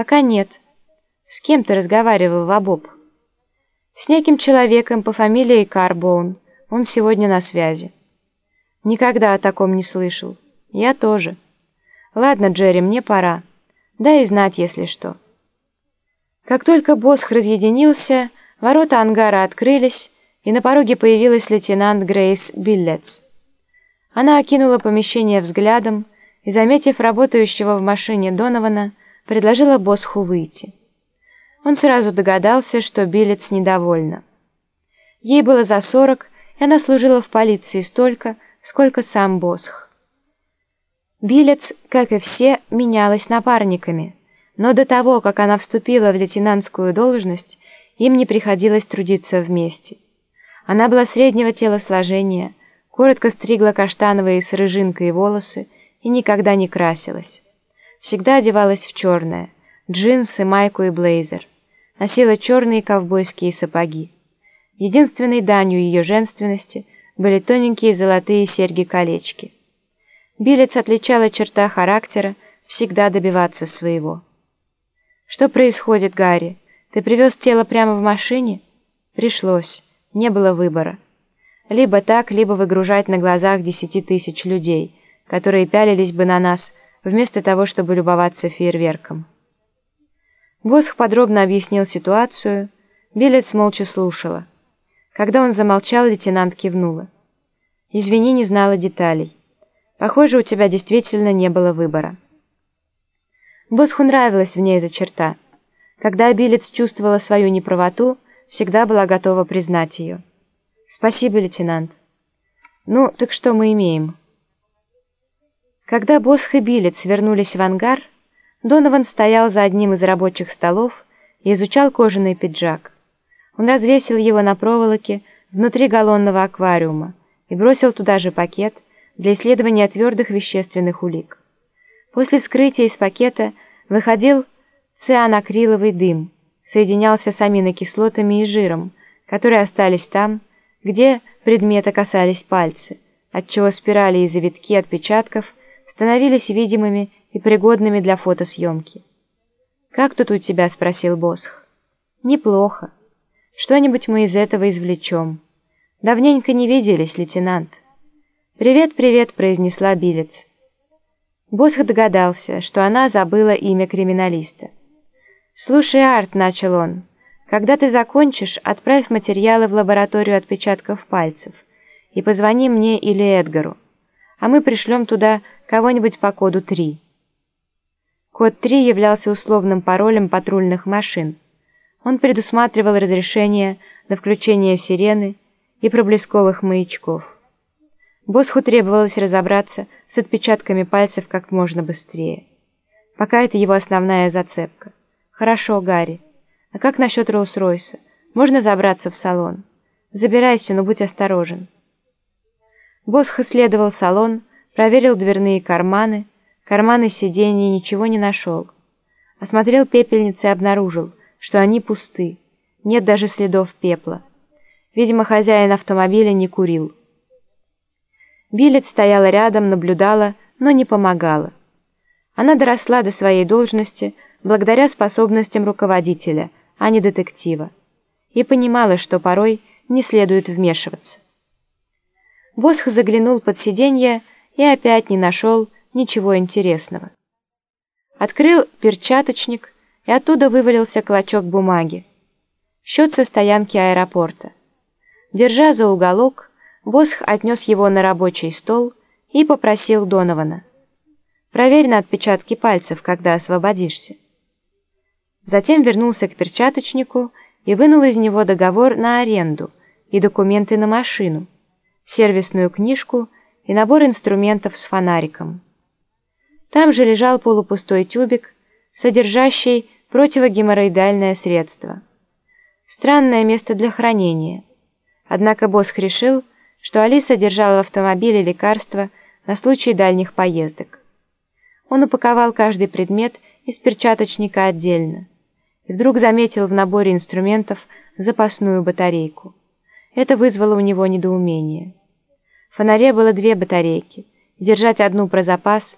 «Пока нет». «С кем ты разговаривал, Вабоб?» «С неким человеком по фамилии Карбоун. Он сегодня на связи». «Никогда о таком не слышал. Я тоже». «Ладно, Джерри, мне пора. Дай знать, если что». Как только Босх разъединился, ворота ангара открылись, и на пороге появилась лейтенант Грейс Биллетс. Она окинула помещение взглядом и, заметив работающего в машине Донована, предложила Босху выйти. Он сразу догадался, что Биллетс недовольна. Ей было за сорок, и она служила в полиции столько, сколько сам Босх. Биллетс, как и все, менялась напарниками, но до того, как она вступила в лейтенантскую должность, им не приходилось трудиться вместе. Она была среднего телосложения, коротко стригла каштановые с рыжинкой волосы и никогда не красилась. Всегда одевалась в черное, джинсы, майку и блейзер. Носила черные ковбойские сапоги. Единственной данью ее женственности были тоненькие золотые серьги-колечки. Билец отличала черта характера всегда добиваться своего. «Что происходит, Гарри? Ты привез тело прямо в машине?» «Пришлось. Не было выбора. Либо так, либо выгружать на глазах десяти тысяч людей, которые пялились бы на нас, вместо того, чтобы любоваться фейерверком. Босх подробно объяснил ситуацию, Билец молча слушала. Когда он замолчал, лейтенант кивнула. «Извини, не знала деталей. Похоже, у тебя действительно не было выбора». Босху нравилась в ней эта черта. Когда Билец чувствовала свою неправоту, всегда была готова признать ее. «Спасибо, лейтенант». «Ну, так что мы имеем?» Когда Босх и Билец вернулись в ангар, Донован стоял за одним из рабочих столов и изучал кожаный пиджак. Он развесил его на проволоке внутри галлонного аквариума и бросил туда же пакет для исследования твердых вещественных улик. После вскрытия из пакета выходил цианакриловый дым, соединялся с аминокислотами и жиром, которые остались там, где предмета касались пальцы, отчего спирали и завитки отпечатков становились видимыми и пригодными для фотосъемки. «Как тут у тебя?» — спросил Босх. «Неплохо. Что-нибудь мы из этого извлечем. Давненько не виделись, лейтенант». «Привет, привет», — произнесла Билец. Босх догадался, что она забыла имя криминалиста. «Слушай, Арт», — начал он, — «когда ты закончишь, отправь материалы в лабораторию отпечатков пальцев и позвони мне или Эдгару, а мы пришлем туда кого-нибудь по коду 3». Код 3 являлся условным паролем патрульных машин. Он предусматривал разрешение на включение сирены и проблесковых маячков. Босху требовалось разобраться с отпечатками пальцев как можно быстрее. Пока это его основная зацепка. Хорошо, Гарри. А как насчет Роуз-Ройса? Можно забраться в салон? Забирайся, но будь осторожен. Босх исследовал салон, проверил дверные карманы, карманы сидений ничего не нашел. Осмотрел пепельницы и обнаружил, что они пусты, нет даже следов пепла. Видимо, хозяин автомобиля не курил. Билет стояла рядом, наблюдала, но не помогала. Она доросла до своей должности благодаря способностям руководителя, а не детектива, и понимала, что порой не следует вмешиваться. Босх заглянул под сиденье и опять не нашел ничего интересного. Открыл перчаточник, и оттуда вывалился клочок бумаги. Счет со стоянки аэропорта. Держа за уголок, Босх отнес его на рабочий стол и попросил Донована. «Проверь на отпечатки пальцев, когда освободишься». Затем вернулся к перчаточнику и вынул из него договор на аренду и документы на машину, сервисную книжку и набор инструментов с фонариком. Там же лежал полупустой тюбик, содержащий противогеморроидальное средство. Странное место для хранения. Однако Босх решил, что Алиса держала в автомобиле лекарства на случай дальних поездок. Он упаковал каждый предмет из перчаточника отдельно и вдруг заметил в наборе инструментов запасную батарейку. Это вызвало у него недоумение. Фонаре было две батарейки, держать одну про запас